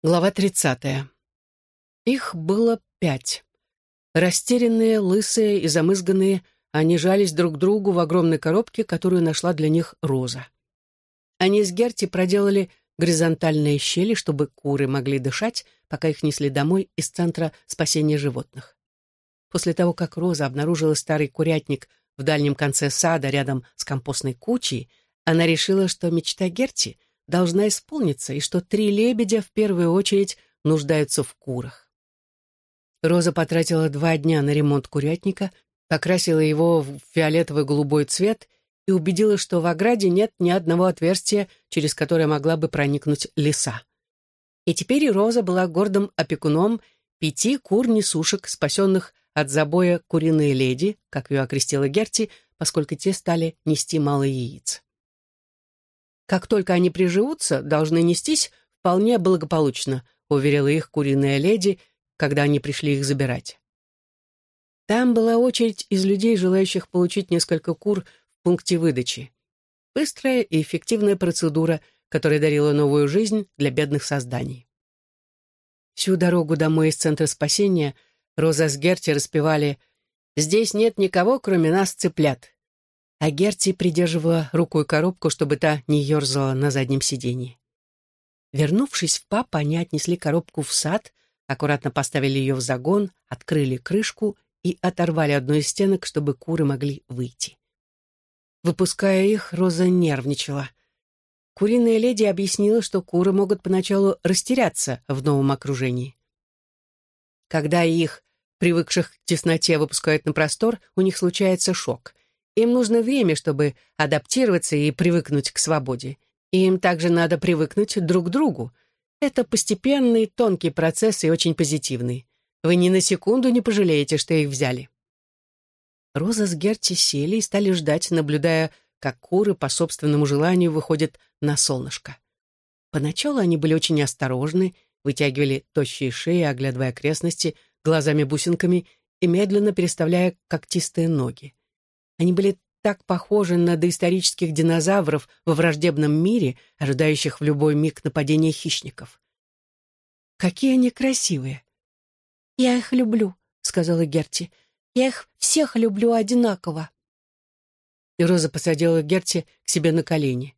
Глава 30. Их было пять. Растерянные, лысые и замызганные, они жались друг к другу в огромной коробке, которую нашла для них Роза. Они с Герти проделали горизонтальные щели, чтобы куры могли дышать, пока их несли домой из Центра спасения животных. После того, как Роза обнаружила старый курятник в дальнем конце сада рядом с компостной кучей, она решила, что мечта Герти — должна исполниться, и что три лебедя в первую очередь нуждаются в курах. Роза потратила два дня на ремонт курятника, покрасила его в фиолетовый голубой цвет и убедила, что в ограде нет ни одного отверстия, через которое могла бы проникнуть лиса. И теперь Роза была гордым опекуном пяти кур-несушек, спасенных от забоя куриные леди, как ее окрестила Герти, поскольку те стали нести мало яиц. Как только они приживутся, должны нестись вполне благополучно, уверила их куриная леди, когда они пришли их забирать. Там была очередь из людей, желающих получить несколько кур в пункте выдачи. Быстрая и эффективная процедура, которая дарила новую жизнь для бедных созданий. Всю дорогу домой из центра спасения Роза с Герти распевали «Здесь нет никого, кроме нас, цыплят а Герти придерживала рукой коробку, чтобы та не ерзала на заднем сиденье. Вернувшись в пап, они отнесли коробку в сад, аккуратно поставили ее в загон, открыли крышку и оторвали одну из стенок, чтобы куры могли выйти. Выпуская их, Роза нервничала. Куриная леди объяснила, что куры могут поначалу растеряться в новом окружении. Когда их, привыкших к тесноте, выпускают на простор, у них случается шок. Им нужно время, чтобы адаптироваться и привыкнуть к свободе. И им также надо привыкнуть друг к другу. Это постепенный, тонкий процесс и очень позитивный. Вы ни на секунду не пожалеете, что их взяли. Роза с Герти сели и стали ждать, наблюдая, как куры по собственному желанию выходят на солнышко. Поначалу они были очень осторожны, вытягивали тощие шеи, оглядывая окрестности глазами-бусинками и медленно переставляя когтистые ноги. Они были так похожи на доисторических динозавров во враждебном мире, ожидающих в любой миг нападения хищников. «Какие они красивые!» «Я их люблю», — сказала Герти. «Я их всех люблю одинаково». И Роза посадила Герти к себе на колени.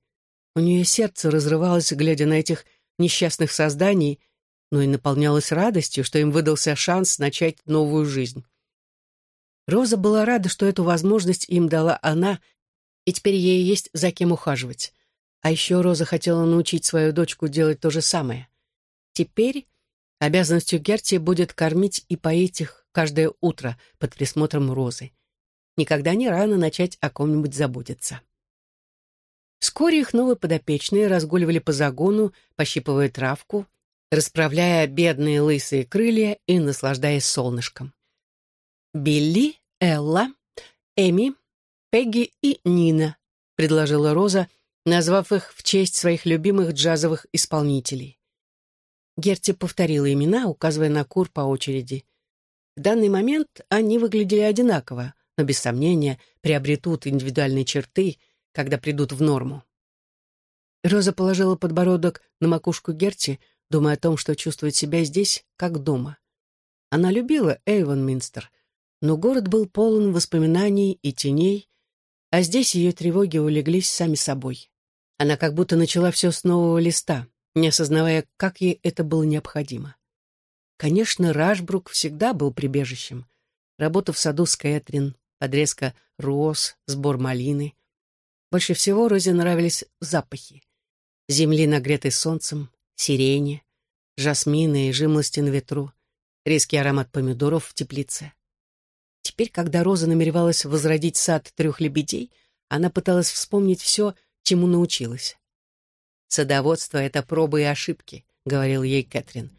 У нее сердце разрывалось, глядя на этих несчастных созданий, но и наполнялось радостью, что им выдался шанс начать новую жизнь. Роза была рада, что эту возможность им дала она, и теперь ей есть за кем ухаживать. А еще Роза хотела научить свою дочку делать то же самое. Теперь обязанностью Герти будет кормить и поить их каждое утро под присмотром Розы. Никогда не рано начать о ком-нибудь заботиться. Вскоре их новые подопечные разгуливали по загону, пощипывая травку, расправляя бедные лысые крылья и наслаждаясь солнышком. Билли Элла, Эми, Пегги и Нина», — предложила Роза, назвав их в честь своих любимых джазовых исполнителей. Герти повторила имена, указывая на кур по очереди. В данный момент они выглядели одинаково, но, без сомнения, приобретут индивидуальные черты, когда придут в норму. Роза положила подбородок на макушку Герти, думая о том, что чувствует себя здесь, как дома. Она любила Эйвон Минстер, но город был полон воспоминаний и теней, а здесь ее тревоги улеглись сами собой. Она как будто начала все с нового листа, не осознавая, как ей это было необходимо. Конечно, Рашбрук всегда был прибежищем. Работа в саду с Кэтрин, подрезка роз, сбор малины. Больше всего Розе нравились запахи. Земли, нагретой солнцем, сирени, жасмины и жимлости на ветру, резкий аромат помидоров в теплице. Теперь, когда Роза намеревалась возродить сад трех лебедей, она пыталась вспомнить все, чему научилась. «Садоводство — это пробы и ошибки», — говорил ей Кэтрин.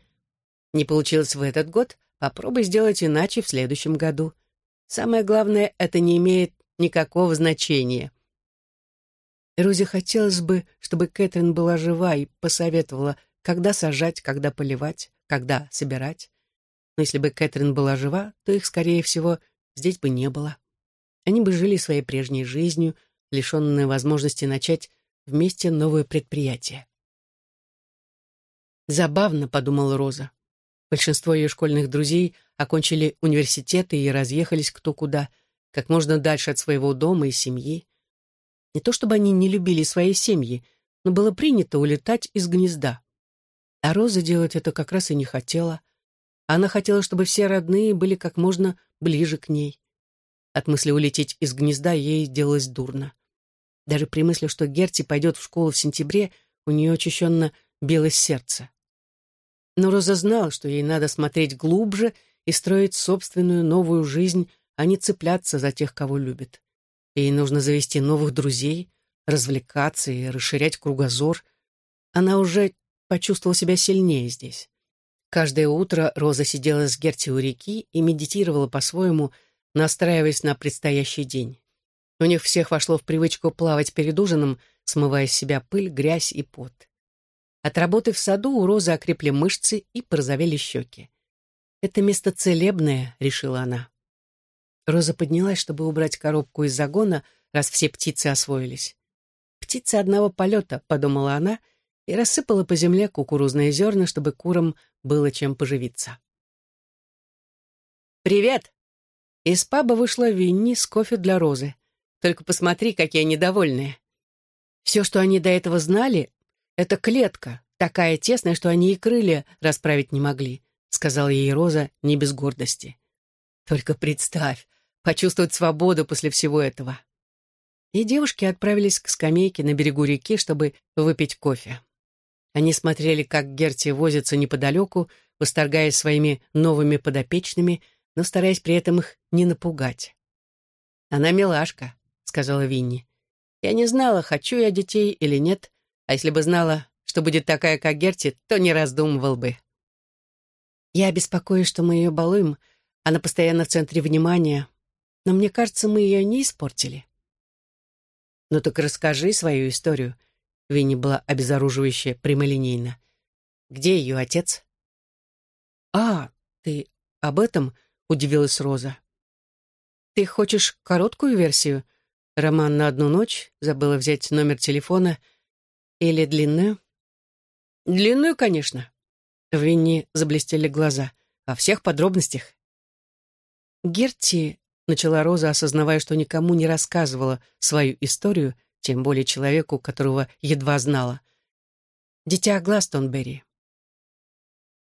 «Не получилось в этот год, попробуй сделать иначе в следующем году. Самое главное, это не имеет никакого значения». Розе хотелось бы, чтобы Кэтрин была жива и посоветовала, когда сажать, когда поливать, когда собирать. Но если бы Кэтрин была жива, то их, скорее всего, здесь бы не было. Они бы жили своей прежней жизнью, лишенные возможности начать вместе новое предприятие. Забавно, подумала Роза. Большинство ее школьных друзей окончили университеты и разъехались кто куда, как можно дальше от своего дома и семьи. Не то чтобы они не любили свои семьи, но было принято улетать из гнезда. А Роза делать это как раз и не хотела. Она хотела, чтобы все родные были как можно ближе к ней. От мысли улететь из гнезда ей делалось дурно. Даже при мысли, что Герти пойдет в школу в сентябре, у нее очищенно билось сердце. Но Роза знала, что ей надо смотреть глубже и строить собственную новую жизнь, а не цепляться за тех, кого любит. Ей нужно завести новых друзей, развлекаться и расширять кругозор. Она уже почувствовала себя сильнее здесь. Каждое утро Роза сидела с Герти у реки и медитировала по-своему, настраиваясь на предстоящий день. У них всех вошло в привычку плавать перед ужином, смывая с себя пыль, грязь и пот. От работы в саду у Розы окрепли мышцы и порозовели щеки. «Это место целебное», — решила она. Роза поднялась, чтобы убрать коробку из загона, раз все птицы освоились. «Птицы одного полета», — подумала она, и рассыпала по земле кукурузные зерна, чтобы курам было чем поживиться. «Привет!» Из паба вышла Винни с кофе для Розы. Только посмотри, какие они довольные. Все, что они до этого знали, это клетка, такая тесная, что они и крылья расправить не могли, сказала ей Роза не без гордости. Только представь, почувствовать свободу после всего этого. И девушки отправились к скамейке на берегу реки, чтобы выпить кофе. Они смотрели, как Герти возится неподалеку, восторгаясь своими новыми подопечными, но стараясь при этом их не напугать. «Она милашка», — сказала Винни. «Я не знала, хочу я детей или нет, а если бы знала, что будет такая, как Герти, то не раздумывал бы». «Я беспокоюсь, что мы ее балуем, она постоянно в центре внимания, но мне кажется, мы ее не испортили». «Ну так расскажи свою историю», — Винни была обезоруживающе прямолинейна. «Где ее отец?» «А, ты об этом?» — удивилась Роза. «Ты хочешь короткую версию? Роман на одну ночь, забыла взять номер телефона. Или длинную?» «Длинную, конечно». В Винни заблестели глаза. «Во всех подробностях». Герти начала Роза, осознавая, что никому не рассказывала свою историю, тем более человеку, которого едва знала. Дитя Гластонберри.